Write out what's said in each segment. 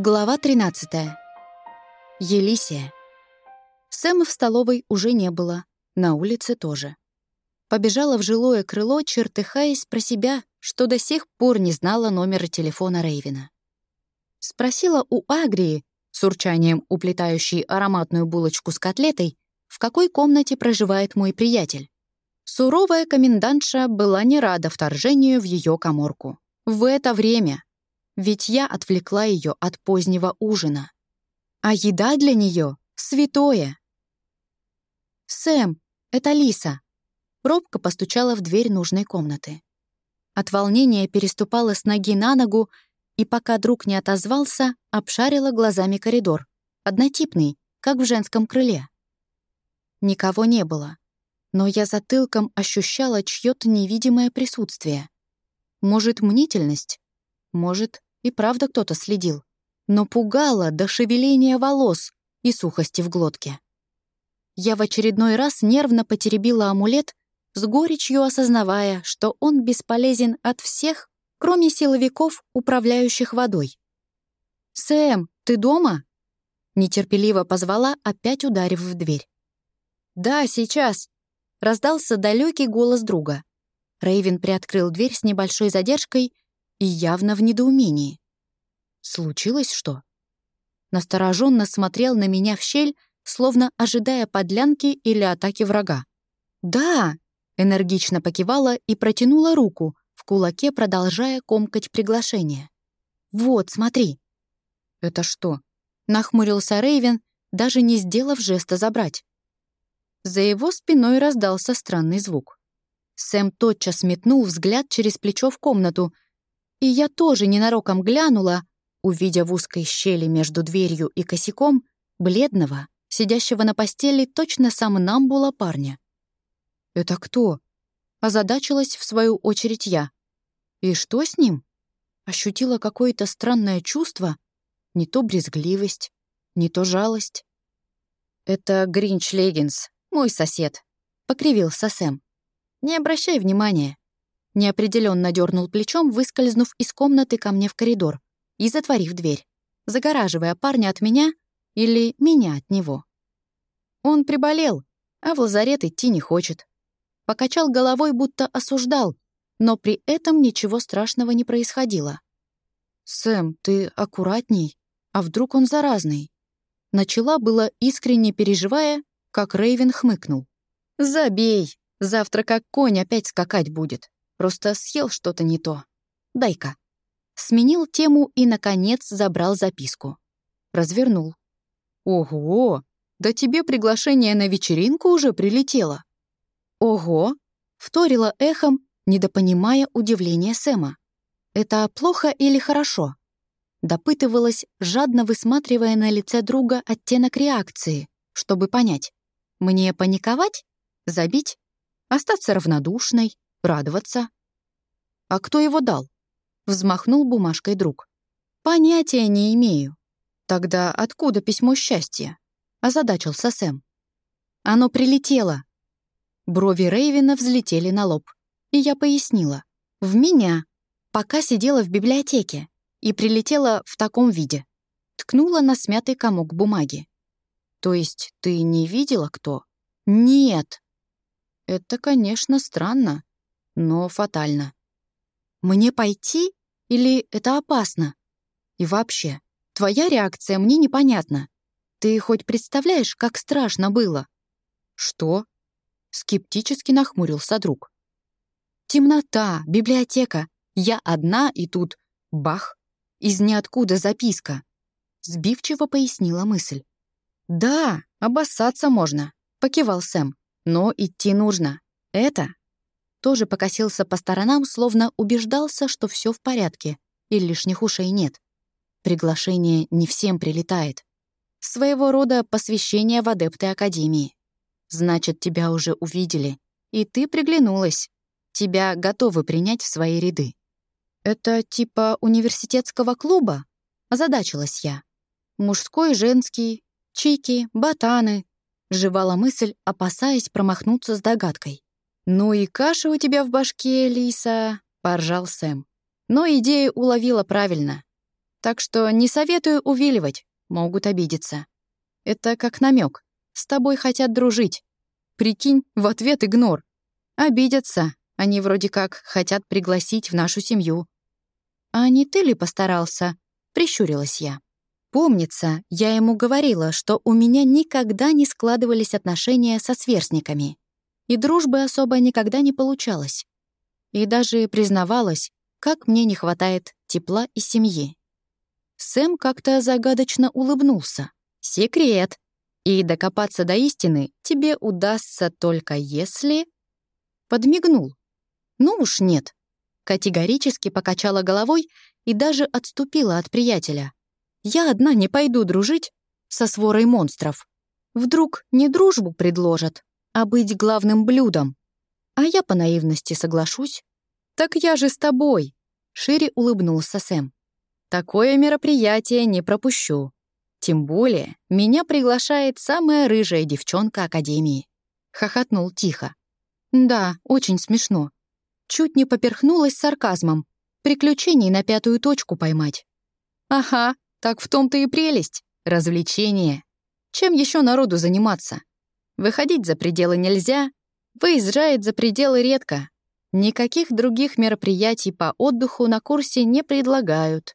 Глава 13. Елисия. Сэма в столовой уже не было, на улице тоже. Побежала в жилое крыло, чертыхаясь про себя, что до сих пор не знала номера телефона Рейвина. Спросила у Агрии, с урчанием уплетающей ароматную булочку с котлетой, в какой комнате проживает мой приятель. Суровая комендантша была не рада вторжению в ее коморку. В это время — ведь я отвлекла ее от позднего ужина. А еда для нее — святое. «Сэм, это Лиса!» Робко постучала в дверь нужной комнаты. От волнения переступала с ноги на ногу, и пока друг не отозвался, обшарила глазами коридор. Однотипный, как в женском крыле. Никого не было, но я затылком ощущала чьё-то невидимое присутствие. Может, мнительность? Может, и правда кто-то следил, но пугало до шевеления волос и сухости в глотке. Я в очередной раз нервно потеребила амулет, с горечью осознавая, что он бесполезен от всех, кроме силовиков, управляющих водой. «Сэм, ты дома?» Нетерпеливо позвала, опять ударив в дверь. «Да, сейчас», — раздался далекий голос друга. Рейвен приоткрыл дверь с небольшой задержкой и явно в недоумении. Случилось что? Настороженно смотрел на меня в щель, словно ожидая подлянки или атаки врага. «Да!» — энергично покивала и протянула руку, в кулаке продолжая комкать приглашение. «Вот, смотри!» «Это что?» — нахмурился Рейвен, даже не сделав жеста забрать. За его спиной раздался странный звук. Сэм тотчас метнул взгляд через плечо в комнату — и я тоже ненароком глянула, увидя в узкой щели между дверью и косяком бледного, сидящего на постели точно сам намбула парня. «Это кто?» — озадачилась в свою очередь я. «И что с ним?» Ощутила какое-то странное чувство, не то брезгливость, не то жалость. «Это Гринч Леггинс, мой сосед», — покривился Сэм. «Не обращай внимания. Неопределенно дернул плечом, выскользнув из комнаты ко мне в коридор и затворив дверь, загораживая парня от меня или меня от него. Он приболел, а в лазарет идти не хочет. Покачал головой, будто осуждал, но при этом ничего страшного не происходило. «Сэм, ты аккуратней, а вдруг он заразный?» Начала было искренне переживая, как Рейвен хмыкнул. «Забей, завтра как конь опять скакать будет». Просто съел что-то не то. Дай-ка». Сменил тему и, наконец, забрал записку. Развернул. «Ого! Да тебе приглашение на вечеринку уже прилетело!» «Ого!» — вторила эхом, недопонимая удивления Сэма. «Это плохо или хорошо?» Допытывалась, жадно высматривая на лице друга оттенок реакции, чтобы понять. Мне паниковать? Забить? Остаться равнодушной? Радоваться. А кто его дал? Взмахнул бумажкой друг. Понятия не имею. Тогда откуда письмо счастья? Озадачился Сэм. Оно прилетело. Брови Рейвина взлетели на лоб. И я пояснила. В меня. Пока сидела в библиотеке. И прилетела в таком виде. Ткнула на смятый комок бумаги. То есть ты не видела, кто? Нет. Это, конечно, странно но фатально. Мне пойти или это опасно? И вообще, твоя реакция мне непонятна. Ты хоть представляешь, как страшно было? Что? Скептически нахмурился друг. Темнота, библиотека. Я одна, и тут бах, из ниоткуда записка. Сбивчиво пояснила мысль. «Да, обоссаться можно», — покивал Сэм. «Но идти нужно. Это тоже покосился по сторонам, словно убеждался, что все в порядке и лишних ушей нет. Приглашение не всем прилетает. Своего рода посвящение в адепты Академии. Значит, тебя уже увидели, и ты приглянулась. Тебя готовы принять в свои ряды. Это типа университетского клуба? Озадачилась я. Мужской, женский, чики, ботаны. Живала мысль, опасаясь промахнуться с догадкой. «Ну и каша у тебя в башке, Лиса», — поржал Сэм. Но идею уловила правильно. Так что не советую увиливать, могут обидеться. Это как намек. С тобой хотят дружить. Прикинь, в ответ игнор. Обидятся. Они вроде как хотят пригласить в нашу семью. А не ты ли постарался? Прищурилась я. Помнится, я ему говорила, что у меня никогда не складывались отношения со сверстниками. И дружбы особо никогда не получалось. И даже признавалась, как мне не хватает тепла и семьи. Сэм как-то загадочно улыбнулся. «Секрет. И докопаться до истины тебе удастся только если...» Подмигнул. «Ну уж нет». Категорически покачала головой и даже отступила от приятеля. «Я одна не пойду дружить со сворой монстров. Вдруг не дружбу предложат, а быть главным блюдом. А я по наивности соглашусь. «Так я же с тобой!» — шире улыбнулся Сэм. Такое мероприятие не пропущу. Тем более, меня приглашает самая рыжая девчонка Академии. Хохотнул тихо. Да, очень смешно. Чуть не поперхнулась сарказмом. Приключений на пятую точку поймать. Ага, так в том-то и прелесть. Развлечение. Чем еще народу заниматься? Выходить за пределы нельзя, выезжает за пределы редко. Никаких других мероприятий по отдыху на курсе не предлагают.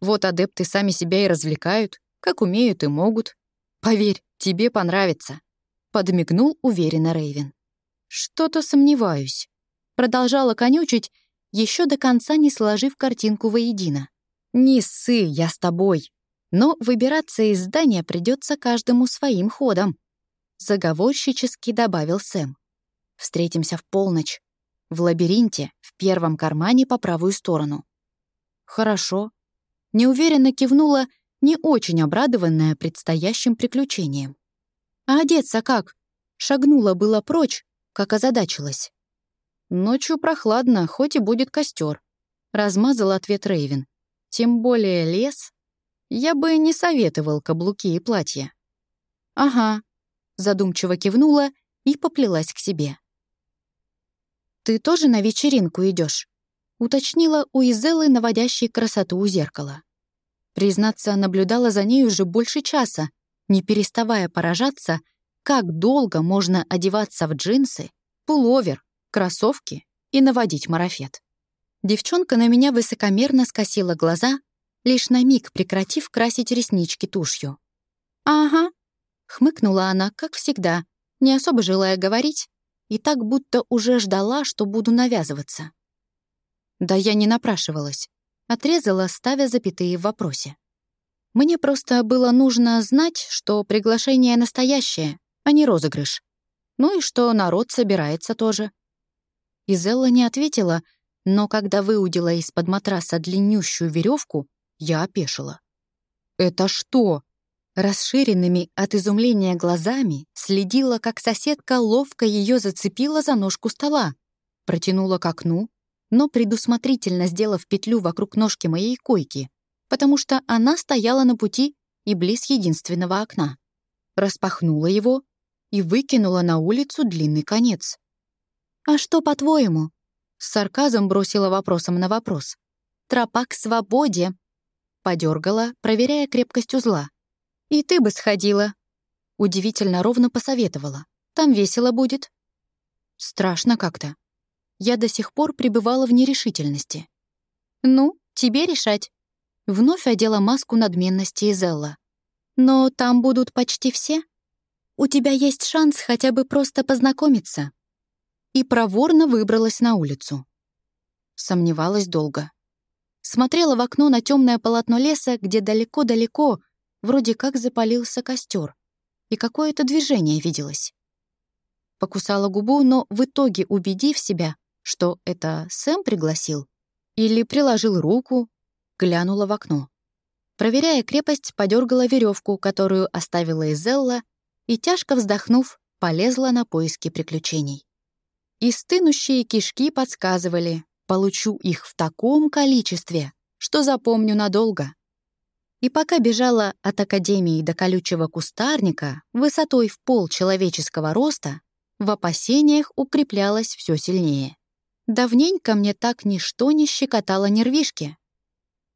Вот адепты сами себя и развлекают, как умеют и могут. Поверь, тебе понравится», — подмигнул уверенно Рейвен. «Что-то сомневаюсь», — продолжала конючить, еще до конца не сложив картинку воедино. «Не ссы, я с тобой. Но выбираться из здания придется каждому своим ходом», — заговорщически добавил Сэм. «Встретимся в полночь. В лабиринте, в первом кармане по правую сторону». «Хорошо», неуверенно кивнула, не очень обрадованная предстоящим приключением. «А одеться как?» Шагнула было прочь, как озадачилась. «Ночью прохладно, хоть и будет костер», — размазал ответ Рейвен. «Тем более лес. Я бы не советовал каблуки и платья». «Ага», — задумчиво кивнула и поплелась к себе. «Ты тоже на вечеринку идешь? уточнила у Изеллы, наводящей красоту у зеркала. Признаться, наблюдала за ней уже больше часа, не переставая поражаться, как долго можно одеваться в джинсы, пуловер, кроссовки и наводить марафет. Девчонка на меня высокомерно скосила глаза, лишь на миг прекратив красить реснички тушью. «Ага», — хмыкнула она, как всегда, не особо желая говорить, и так будто уже ждала, что буду навязываться. Да я не напрашивалась. Отрезала, ставя запятые в вопросе. Мне просто было нужно знать, что приглашение настоящее, а не розыгрыш. Ну и что народ собирается тоже. Изелла не ответила, но когда выудила из-под матраса длиннющую веревку, я опешила. «Это что?» Расширенными от изумления глазами следила, как соседка ловко ее зацепила за ножку стола, протянула к окну, но предусмотрительно сделав петлю вокруг ножки моей койки, потому что она стояла на пути и близ единственного окна. Распахнула его и выкинула на улицу длинный конец. «А что, по-твоему?» С сарказом бросила вопросом на вопрос. «Тропа к свободе!» Подергала, проверяя крепкость узла. «И ты бы сходила!» Удивительно ровно посоветовала. «Там весело будет». Страшно как-то я до сих пор пребывала в нерешительности. «Ну, тебе решать». Вновь одела маску надменности Изелла. «Но там будут почти все. У тебя есть шанс хотя бы просто познакомиться». И проворно выбралась на улицу. Сомневалась долго. Смотрела в окно на темное полотно леса, где далеко-далеко вроде как запалился костер, и какое-то движение виделось. Покусала губу, но в итоге, убедив себя, что это Сэм пригласил? Или приложил руку? Глянула в окно. Проверяя крепость, подергала веревку, которую оставила Изелла, и, тяжко вздохнув, полезла на поиски приключений. И стынущие кишки подсказывали, получу их в таком количестве, что запомню надолго. И пока бежала от академии до колючего кустарника высотой в пол человеческого роста, в опасениях укреплялась все сильнее. Давненько мне так ничто не щекотало нервишки.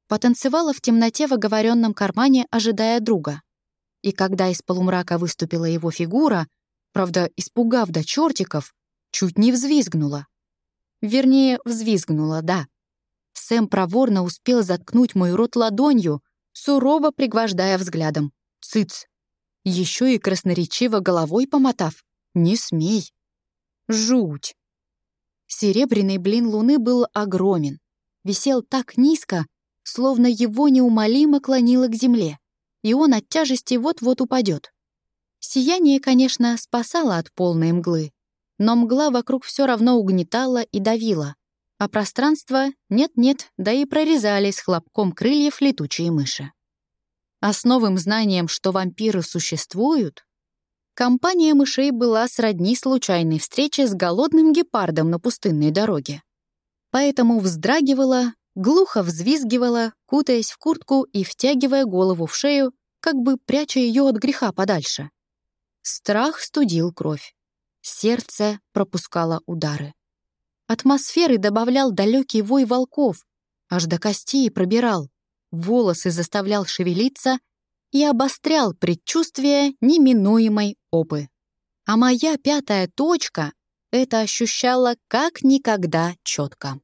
Потанцевала в темноте в оговоренном кармане, ожидая друга. И когда из полумрака выступила его фигура, правда, испугав до чертиков, чуть не взвизгнула. Вернее, взвизгнула, да. Сэм проворно успел заткнуть мой рот ладонью, сурово пригвождая взглядом. «Цыц!» Еще и красноречиво головой помотав. «Не смей!» Жуть! Серебряный блин луны был огромен. Висел так низко, словно его неумолимо клонило к земле, и он от тяжести вот-вот упадет. Сияние, конечно, спасало от полной мглы, но мгла вокруг все равно угнетала и давила, а пространство нет-нет, да и прорезали с хлопком крыльев летучие мыши. А с новым знанием, что вампиры существуют, компания мышей была сродни случайной встрече с голодным гепардом на пустынной дороге. Поэтому вздрагивала, глухо взвизгивала, кутаясь в куртку и втягивая голову в шею, как бы пряча ее от греха подальше. Страх студил кровь. Сердце пропускало удары. Атмосферы добавлял далекий вой волков, аж до костей пробирал, волосы заставлял шевелиться и обострял предчувствие неминуемой опы. А моя пятая точка это ощущала как никогда четко.